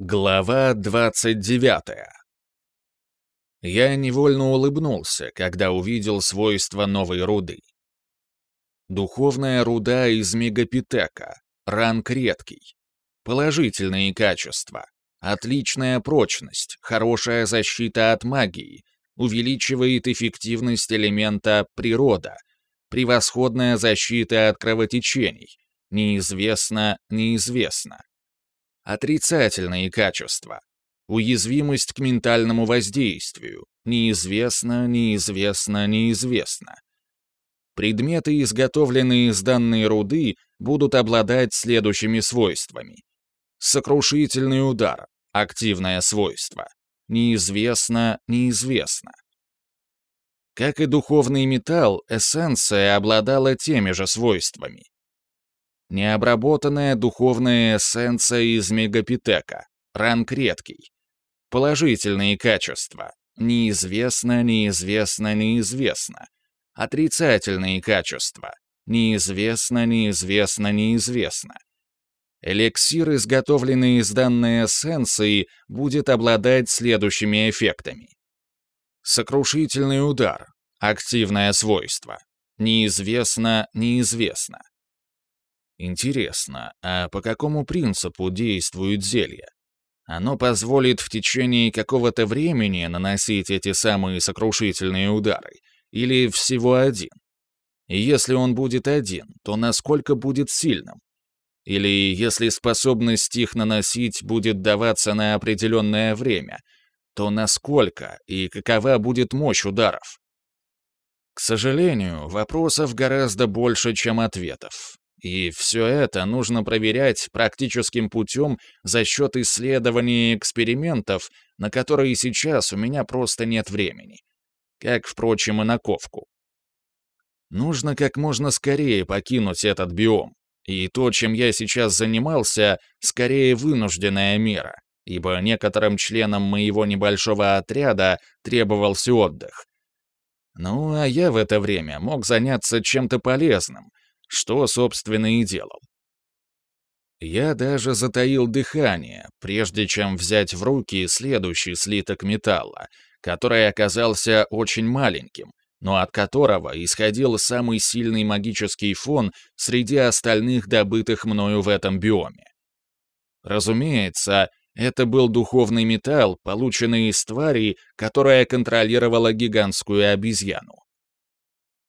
Глава 29 Я невольно улыбнулся, когда увидел свойства новой руды. Духовная руда из мегапитека, ранг редкий. Положительные качества. Отличная прочность, хорошая защита от магии, увеличивает эффективность элемента природа, превосходная защита от кровотечений, неизвестно, неизвестно. Отрицательные качества. Уязвимость к ментальному воздействию. Неизвестно, неизвестно, неизвестно. Предметы, изготовленные из данной руды, будут обладать следующими свойствами. Сокрушительный удар. Активное свойство. Неизвестно, неизвестно. Как и духовный металл, эссенция обладала теми же свойствами. Необработанная духовная эссенция из мегапитека. Ранг редкий. Положительные качества. Неизвестно, неизвестно, неизвестно. Отрицательные качества. Неизвестно, неизвестно, неизвестно. Эликсир, изготовленный из данной эссенции, будет обладать следующими эффектами. Сокрушительный удар. Активное свойство. Неизвестно, неизвестно. Интересно, а по какому принципу действует зелье? Оно позволит в течение какого-то времени наносить эти самые сокрушительные удары, или всего один? И если он будет один, то насколько будет сильным? Или если способность их наносить будет даваться на определенное время, то насколько и какова будет мощь ударов? К сожалению, вопросов гораздо больше, чем ответов. И все это нужно проверять практическим путем за счет исследований и экспериментов, на которые сейчас у меня просто нет времени. Как, впрочем, и на ковку. Нужно как можно скорее покинуть этот биом. И то, чем я сейчас занимался, скорее вынужденная мера, ибо некоторым членам моего небольшого отряда требовался отдых. Ну, а я в это время мог заняться чем-то полезным — что, собственно, и делал. Я даже затаил дыхание, прежде чем взять в руки следующий слиток металла, который оказался очень маленьким, но от которого исходил самый сильный магический фон среди остальных добытых мною в этом биоме. Разумеется, это был духовный металл, полученный из твари, которая контролировала гигантскую обезьяну.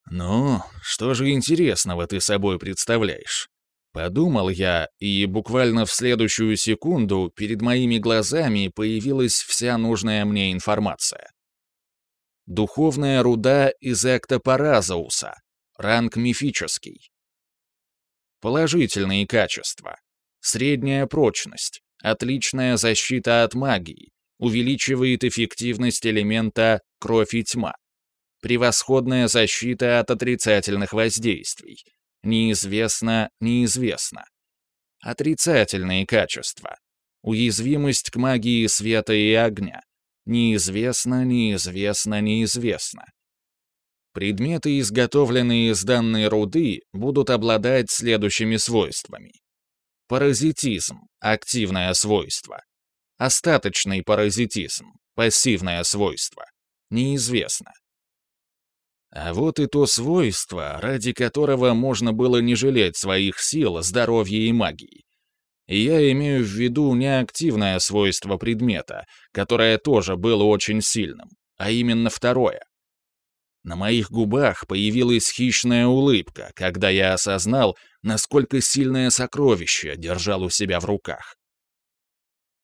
«Ну, что же интересного ты собой представляешь?» Подумал я, и буквально в следующую секунду перед моими глазами появилась вся нужная мне информация. Духовная руда из эктопаразауса. Ранг мифический. Положительные качества. Средняя прочность. Отличная защита от магии. Увеличивает эффективность элемента кровь и тьма. Превосходная защита от отрицательных воздействий. Неизвестно, неизвестно. Отрицательные качества. Уязвимость к магии света и огня. Неизвестно, неизвестно, неизвестно. Предметы, изготовленные из данной руды, будут обладать следующими свойствами. Паразитизм – активное свойство. Остаточный паразитизм – пассивное свойство. Неизвестно. А вот и то свойство, ради которого можно было не жалеть своих сил, здоровья и магии. И я имею в виду не активное свойство предмета, которое тоже было очень сильным, а именно второе. На моих губах появилась хищная улыбка, когда я осознал, насколько сильное сокровище держал у себя в руках.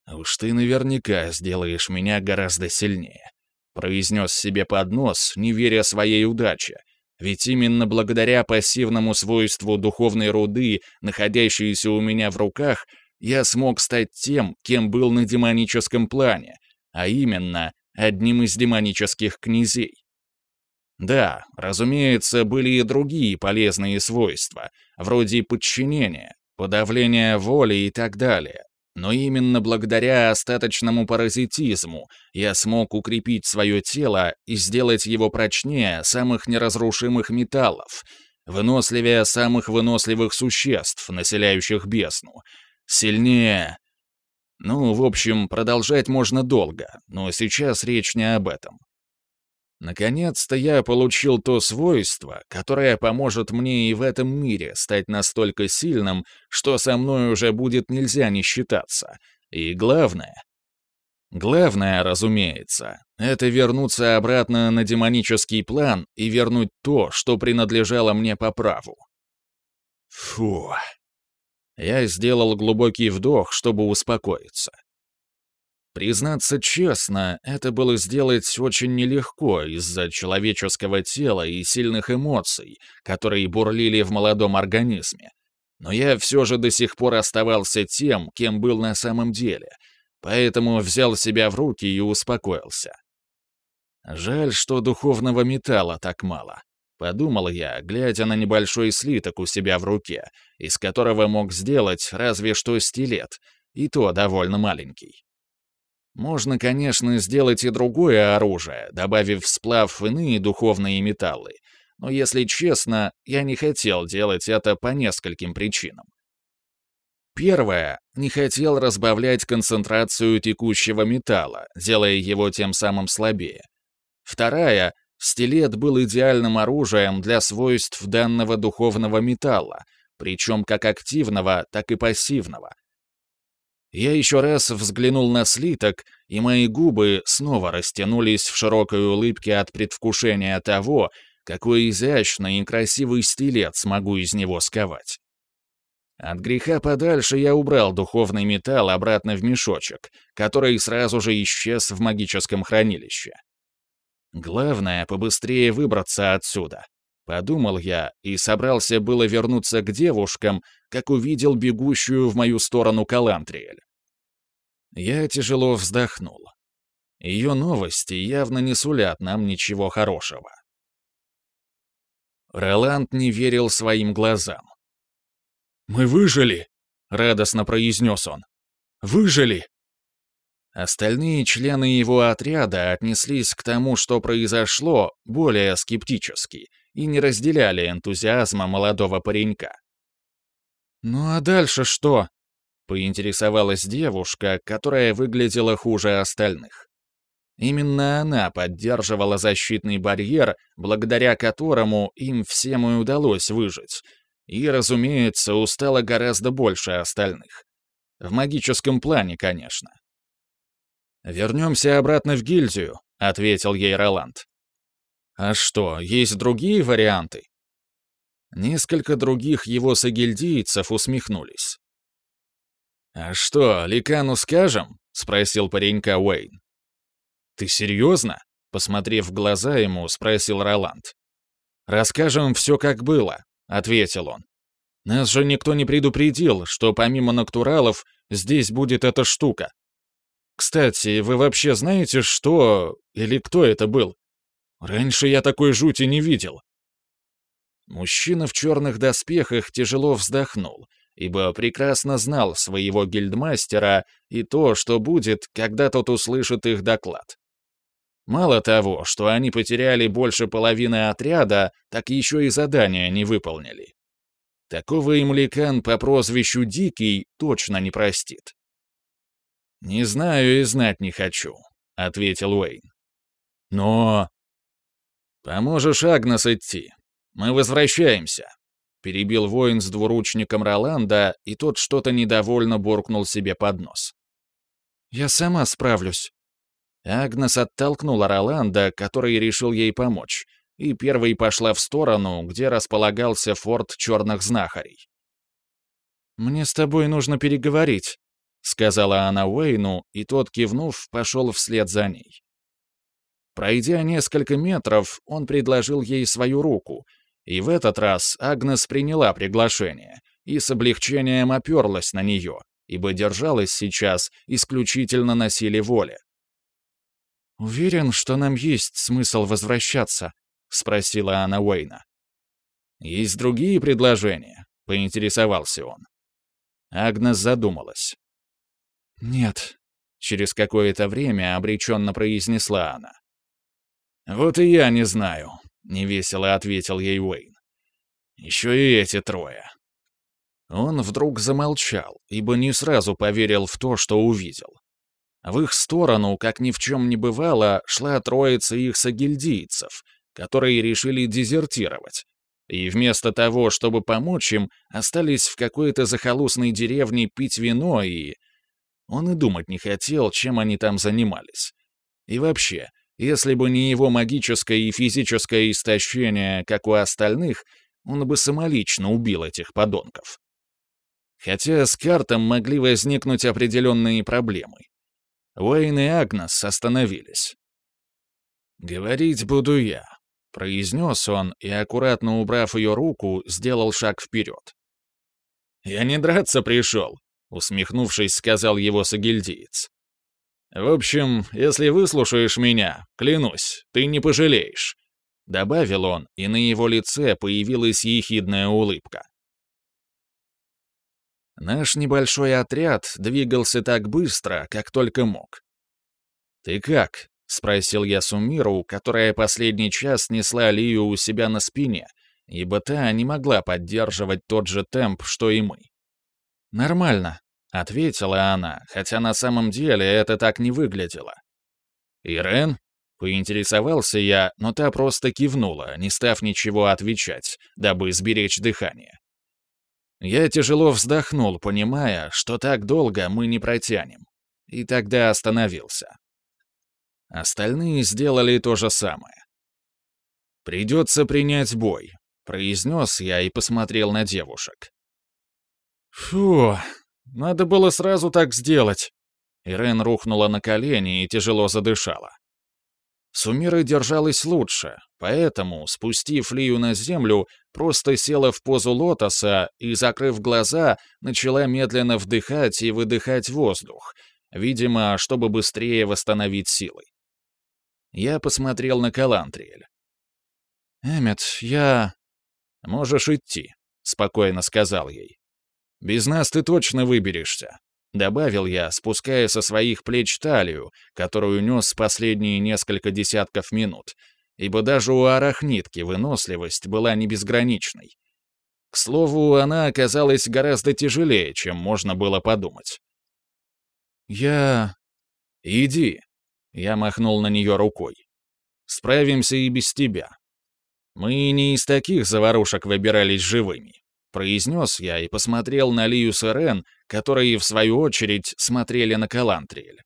«Уж ты наверняка сделаешь меня гораздо сильнее», произнес себе под нос, не веря своей удаче. Ведь именно благодаря пассивному свойству духовной руды, находящейся у меня в руках, я смог стать тем, кем был на демоническом плане, а именно одним из демонических князей. Да, разумеется, были и другие полезные свойства, вроде подчинения, подавления воли и так далее, но именно благодаря остаточному паразитизму я смог укрепить свое тело и сделать его прочнее самых неразрушимых металлов, выносливее самых выносливых существ, населяющих бездну, сильнее... Ну, в общем, продолжать можно долго, но сейчас речь не об этом. Наконец-то я получил то свойство, которое поможет мне и в этом мире стать настолько сильным, что со мной уже будет нельзя не считаться. И главное... Главное, разумеется, это вернуться обратно на демонический план и вернуть то, что принадлежало мне по праву. Фу. Я сделал глубокий вдох, чтобы успокоиться. Признаться честно, это было сделать очень нелегко из-за человеческого тела и сильных эмоций, которые бурлили в молодом организме. Но я все же до сих пор оставался тем, кем был на самом деле, поэтому взял себя в руки и успокоился. Жаль, что духовного металла так мало. Подумал я, глядя на небольшой слиток у себя в руке, из которого мог сделать разве что стилет, и то довольно маленький. Можно, конечно, сделать и другое оружие, добавив в сплав иные духовные металлы, но, если честно, я не хотел делать это по нескольким причинам. Первое, не хотел разбавлять концентрацию текущего металла, делая его тем самым слабее. Вторая, стилет был идеальным оружием для свойств данного духовного металла, причем как активного, так и пассивного, я еще раз взглянул на слиток, и мои губы снова растянулись в широкой улыбке от предвкушения того, какой изящный и красивый стилет смогу из него сковать. От греха подальше я убрал духовный металл обратно в мешочек, который сразу же исчез в магическом хранилище. Главное — побыстрее выбраться отсюда. Подумал я и собрался было вернуться к девушкам, как увидел бегущую в мою сторону Калантриэль. Я тяжело вздохнул. Ее новости явно не сулят нам ничего хорошего. Роланд не верил своим глазам. «Мы выжили!» — радостно произнес он. «Выжили!» Остальные члены его отряда отнеслись к тому, что произошло, более скептически и не разделяли энтузиазма молодого паренька. «Ну а дальше что?» — поинтересовалась девушка, которая выглядела хуже остальных. Именно она поддерживала защитный барьер, благодаря которому им всем и удалось выжить, и, разумеется, устала гораздо больше остальных. В магическом плане, конечно. «Вернемся обратно в гильдию», — ответил ей Роланд. «А что, есть другие варианты?» Несколько других его сагильдийцев усмехнулись. «А что, Ликану скажем?» — спросил паренька Уэйн. «Ты серьезно?» — посмотрев в глаза ему, спросил Роланд. «Расскажем все, как было», — ответил он. «Нас же никто не предупредил, что помимо натуралов здесь будет эта штука. Кстати, вы вообще знаете, что или кто это был? Раньше я такой жути не видел. Мужчина в черных доспехах тяжело вздохнул, ибо прекрасно знал своего гильдмастера и то, что будет, когда тот услышит их доклад. Мало того, что они потеряли больше половины отряда, так еще и задания не выполнили. Такого им Ликан по прозвищу Дикий точно не простит. «Не знаю и знать не хочу», — ответил Уэйн. «Но...» «Поможешь Агнес идти. «Мы возвращаемся», — перебил воин с двуручником Роланда, и тот что-то недовольно буркнул себе под нос. «Я сама справлюсь». Агнес оттолкнула Роланда, который решил ей помочь, и первой пошла в сторону, где располагался форт черных знахарей. «Мне с тобой нужно переговорить», — сказала она Уэйну, и тот, кивнув, пошел вслед за ней. Пройдя несколько метров, он предложил ей свою руку, и в этот раз Агнес приняла приглашение и с облегчением оперлась на нее, ибо держалась сейчас исключительно на силе воли. «Уверен, что нам есть смысл возвращаться?» — спросила она Уэйна. «Есть другие предложения?» — поинтересовался он. Агнес задумалась. «Нет», — через какое-то время обреченно произнесла она. «Вот и я не знаю», — невесело ответил ей Уэйн. «Еще и эти трое». Он вдруг замолчал, ибо не сразу поверил в то, что увидел. В их сторону, как ни в чем не бывало, шла троица их сагильдийцев, которые решили дезертировать. И вместо того, чтобы помочь им, остались в какой-то захолустной деревне пить вино и... Он и думать не хотел, чем они там занимались. И вообще, если бы не его магическое и физическое истощение, как у остальных, он бы самолично убил этих подонков. Хотя с картом могли возникнуть определенные проблемы. Уэйн и Агнес остановились. «Говорить буду я», — произнес он и, аккуратно убрав ее руку, сделал шаг вперед. «Я не драться пришел», — усмехнувшись, сказал его сагильдиец. «В общем, если выслушаешь меня, клянусь, ты не пожалеешь», — добавил он, и на его лице появилась ехидная улыбка. Наш небольшой отряд двигался так быстро, как только мог. «Ты как?» — спросил я Сумиру, которая последний час несла Лию у себя на спине, ибо та не могла поддерживать тот же темп, что и мы. «Нормально», — ответила она, хотя на самом деле это так не выглядело. «Ирен?» — поинтересовался я, но та просто кивнула, не став ничего отвечать, дабы сберечь дыхание. Я тяжело вздохнул, понимая, что так долго мы не протянем. И тогда остановился. Остальные сделали то же самое. «Придется принять бой», — произнес я и посмотрел на девушек. «Фу, надо было сразу так сделать». Ирен рухнула на колени и тяжело задышала. Сумира держалась лучше, поэтому, спустив Лию на землю, просто села в позу лотоса и, закрыв глаза, начала медленно вдыхать и выдыхать воздух, видимо, чтобы быстрее восстановить силы. Я посмотрел на Калантриэль. «Эммет, я...» «Можешь идти», — спокойно сказал ей. «Без нас ты точно выберешься. Добавил я, спуская со своих плеч талию, которую нес последние несколько десятков минут, ибо даже у арахнитки выносливость была не безграничной. К слову, она оказалась гораздо тяжелее, чем можно было подумать. «Я...» «Иди», — я махнул на нее рукой. «Справимся и без тебя. Мы не из таких заварушек выбирались живыми произнес я и посмотрел на Лию с Ирен, которые, в свою очередь, смотрели на Калантриэль.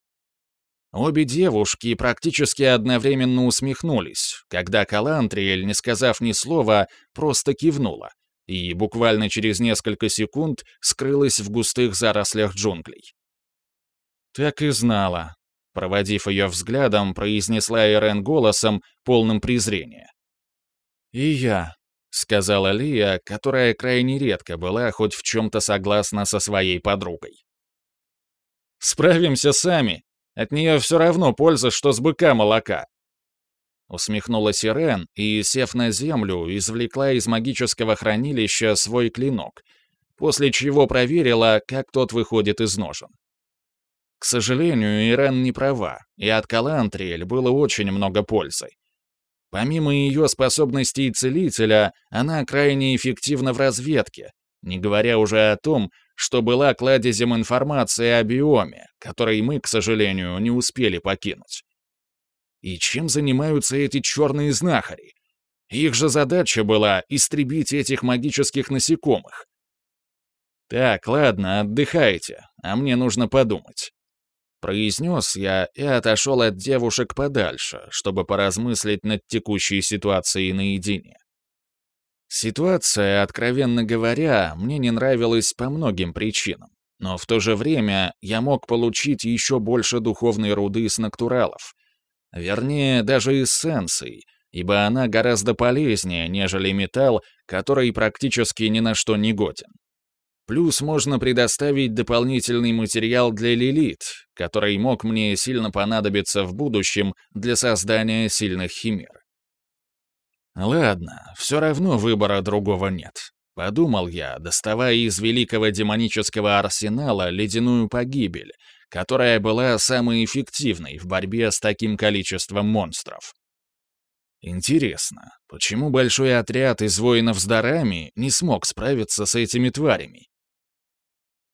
Обе девушки практически одновременно усмехнулись, когда Калантриэль, не сказав ни слова, просто кивнула и буквально через несколько секунд скрылась в густых зарослях джунглей. «Так и знала», — проводив ее взглядом, произнесла Ирен голосом, полным презрения. «И я», сказала Лия, которая крайне редко была хоть в чем-то согласна со своей подругой. «Справимся сами. От нее все равно польза, что с быка молока». Усмехнулась Ирен и, сев на землю, извлекла из магического хранилища свой клинок, после чего проверила, как тот выходит из ножен. К сожалению, Ирен не права, и от Калантриэль было очень много пользы. Помимо ее способностей целителя, она крайне эффективна в разведке, не говоря уже о том, что была кладезем информации о биоме, который мы, к сожалению, не успели покинуть. И чем занимаются эти черные знахари? Их же задача была истребить этих магических насекомых. Так, ладно, отдыхайте, а мне нужно подумать произнес я и отошел от девушек подальше, чтобы поразмыслить над текущей ситуацией наедине. Ситуация, откровенно говоря, мне не нравилась по многим причинам, но в то же время я мог получить еще больше духовной руды с натуралов. Вернее, даже эссенций, ибо она гораздо полезнее, нежели металл, который практически ни на что не годен. Плюс можно предоставить дополнительный материал для Лилит, который мог мне сильно понадобиться в будущем для создания сильных химер. Ладно, все равно выбора другого нет. Подумал я, доставая из великого демонического арсенала ледяную погибель, которая была самой эффективной в борьбе с таким количеством монстров. Интересно, почему большой отряд из воинов с дарами не смог справиться с этими тварями?